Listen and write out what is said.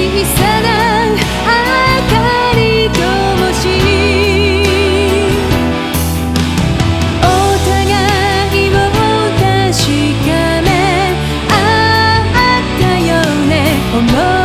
小さな明かりと灯お互いを確かめ合ったよね思い